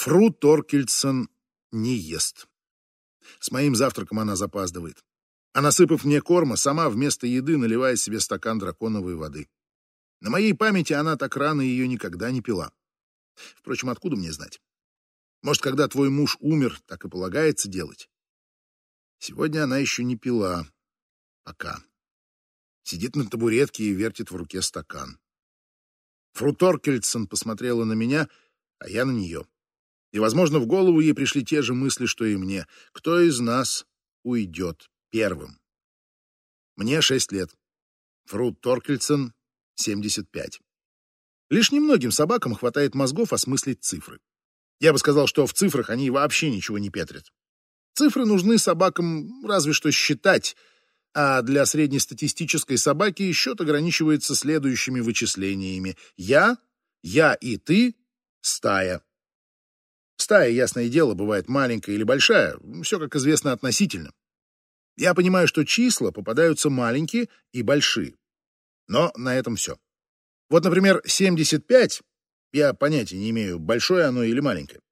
Фру Торкельсон не ест. С моим завтраком она запаздывает. А насыпав мне корма, сама вместо еды наливает себе стакан драконовой воды. На моей памяти она так рано ее никогда не пила. Впрочем, откуда мне знать? Может, когда твой муж умер, так и полагается делать. Сегодня она еще не пила. Пока. Сидит на табуретке и вертит в руке стакан. Фру Торкельсон посмотрела на меня, а я на нее. И, возможно, в голову ей пришли те же мысли, что и мне. Кто из нас уйдет первым? Мне шесть лет. Фру Торкельсон — семьдесят пять. Лишь немногим собакам хватает мозгов осмыслить цифры. Я бы сказал, что в цифрах они вообще ничего не петрят. Цифры нужны собакам разве что считать, а для среднестатистической собаки счет ограничивается следующими вычислениями. Я, я и ты, стая. Стая, ясное дело, бывает маленькая или большая, все, как известно, относительно. Я понимаю, что числа попадаются маленькие и большие. Но на этом все. Вот, например, 75, я понятия не имею, большое оно или маленькое.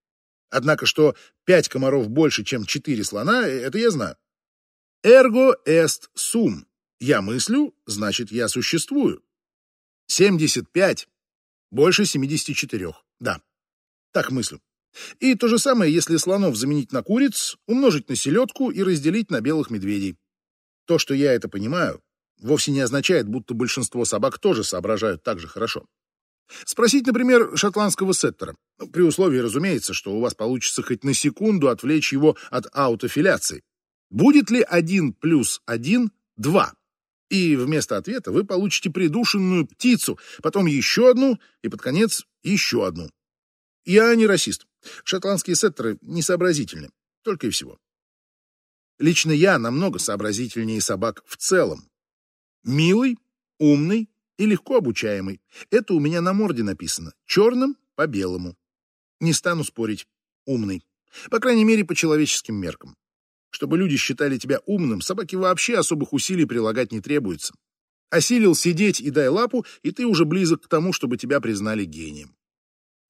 Однако, что 5 комаров больше, чем 4 слона, это я знаю. Ergo est sum. Я мыслю, значит, я существую. 75 больше 74. Да, так мыслю. И то же самое, если слонов заменить на куриц, умножить на селедку и разделить на белых медведей. То, что я это понимаю, вовсе не означает, будто большинство собак тоже соображают так же хорошо. Спросить, например, шотландского сеттера, ну, при условии, разумеется, что у вас получится хоть на секунду отвлечь его от аутофиляции. Будет ли один плюс один два? И вместо ответа вы получите придушенную птицу, потом еще одну и под конец еще одну. Я не расист. Шотландские сеттеры несообразительны. Только и всего. Лично я намного сообразительнее собак в целом. Милый, умный и легко обучаемый. Это у меня на морде написано. Черным по белому. Не стану спорить. Умный. По крайней мере, по человеческим меркам. Чтобы люди считали тебя умным, собаке вообще особых усилий прилагать не требуется. Осилил сидеть и дай лапу, и ты уже близок к тому, чтобы тебя признали гением.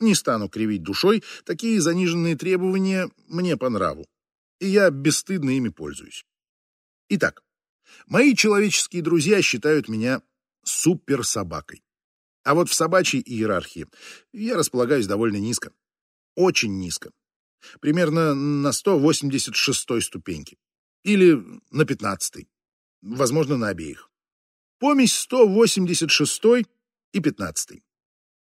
Не стану кривить душой, такие заниженные требования мне по нраву, и я бесстыдно ими пользуюсь. Итак, мои человеческие друзья считают меня суперсобакой. А вот в собачьей иерархии я располагаюсь довольно низко. Очень низко. Примерно на 186 ступеньке. Или на 15. Возможно, на обеих. Помесь 186 и 15.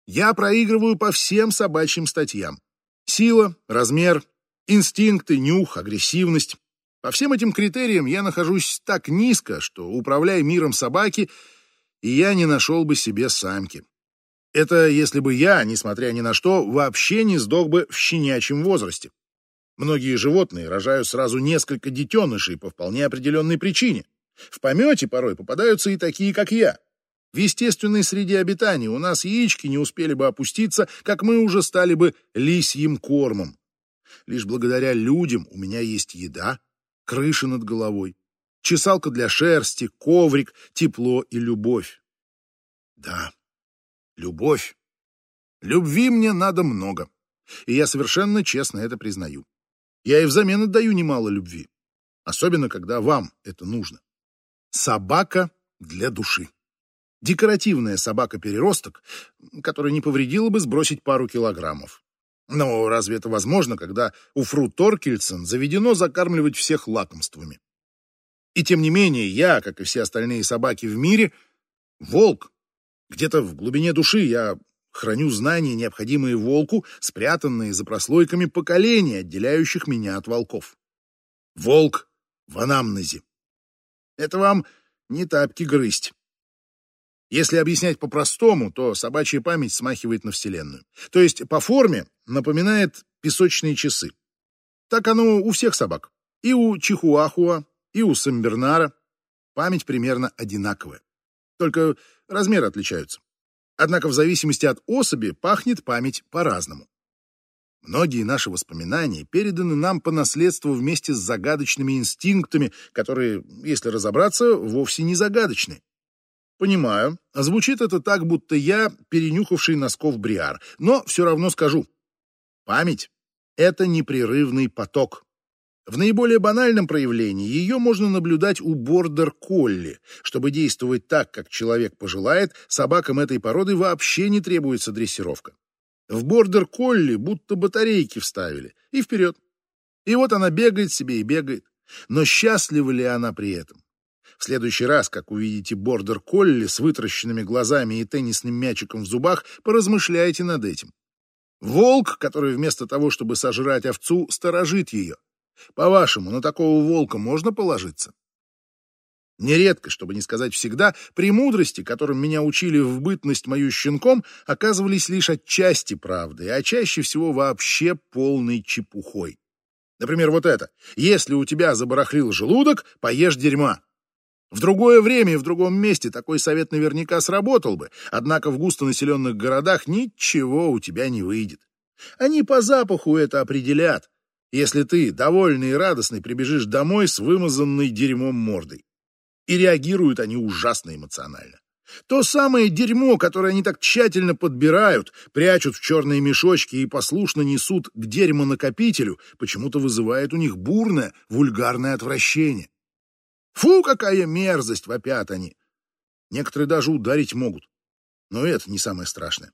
Я проигрываю по всем собачьим статьям. Сила, размер, инстинкты, нюх, агрессивность. По всем этим критериям я нахожусь так низко, что, управляя миром собаки, и я не нашел бы себе самки. Это если бы я, несмотря ни на что, вообще не сдох бы в щенячьем возрасте. Многие животные рожают сразу несколько детенышей по вполне определенной причине. В помете порой попадаются и такие, как я. В естественной среде обитания у нас яички не успели бы опуститься, как мы уже стали бы лисьим кормом. Лишь благодаря людям у меня есть еда, крыша над головой, чесалка для шерсти, коврик, тепло и любовь. Да, любовь. Любви мне надо много, и я совершенно честно это признаю. Я и взамен отдаю немало любви, особенно когда вам это нужно. Собака для души. Декоративная собака-переросток, которая не повредила бы сбросить пару килограммов. Но разве это возможно, когда у Фру Торкельсон заведено закармливать всех лакомствами? И тем не менее, я, как и все остальные собаки в мире, волк. Где-то в глубине души я храню знания, необходимые волку, спрятанные за прослойками поколений, отделяющих меня от волков. Волк в анамнезе. Это вам не тапки грызть. Если объяснять по-простому, то собачья память смахивает на Вселенную. То есть по форме напоминает песочные часы. Так оно у всех собак. И у чихуахуа, и у самбернара. Память примерно одинаковая. Только размеры отличаются. Однако в зависимости от особи пахнет память по-разному. Многие наши воспоминания переданы нам по наследству вместе с загадочными инстинктами, которые, если разобраться, вовсе не загадочны. Понимаю. Звучит это так, будто я перенюхавший носков бриар. Но все равно скажу. Память Это непрерывный поток. В наиболее банальном проявлении ее можно наблюдать у бордер-колли. Чтобы действовать так, как человек пожелает, собакам этой породы вообще не требуется дрессировка. В бордер-колли будто батарейки вставили, и вперед. И вот она бегает себе и бегает. Но счастлива ли она при этом? В следующий раз, как увидите бордер-колли с вытращенными глазами и теннисным мячиком в зубах, поразмышляйте над этим. Волк, который вместо того, чтобы сожрать овцу, сторожит ее. По-вашему, на такого волка можно положиться? Нередко, чтобы не сказать всегда, премудрости, которым меня учили в бытность мою щенком, оказывались лишь отчасти правдой, а чаще всего вообще полной чепухой. Например, вот это. Если у тебя забарахлил желудок, поешь дерьма. В другое время и в другом месте такой совет наверняка сработал бы, однако в густонаселенных городах ничего у тебя не выйдет. Они по запаху это определят, если ты, довольный и радостный, прибежишь домой с вымазанной дерьмом мордой. И реагируют они ужасно эмоционально. То самое дерьмо, которое они так тщательно подбирают, прячут в черные мешочки и послушно несут к дерьмонакопителю, почему-то вызывает у них бурное, вульгарное отвращение. Фу, какая мерзость, вопят они. Некоторые даже ударить могут. Но это не самое страшное.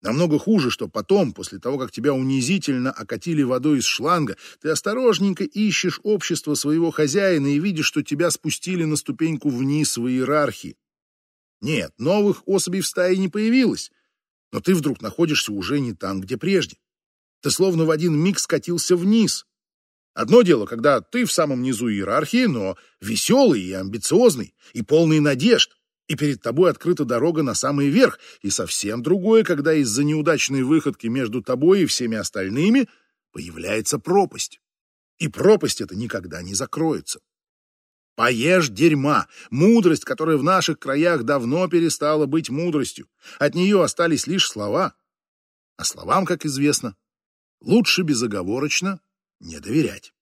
Намного хуже, что потом, после того, как тебя унизительно окатили водой из шланга, ты осторожненько ищешь общество своего хозяина и видишь, что тебя спустили на ступеньку вниз в иерархии. Нет, новых особей в стае не появилось, но ты вдруг находишься уже не там, где прежде. Ты словно в один миг скатился вниз. Одно дело, когда ты в самом низу иерархии, но веселый и амбициозный, и полный надежд и перед тобой открыта дорога на самый верх, и совсем другое, когда из-за неудачной выходки между тобой и всеми остальными появляется пропасть. И пропасть эта никогда не закроется. Поешь дерьма, мудрость, которая в наших краях давно перестала быть мудростью. От нее остались лишь слова. А словам, как известно, лучше безоговорочно не доверять.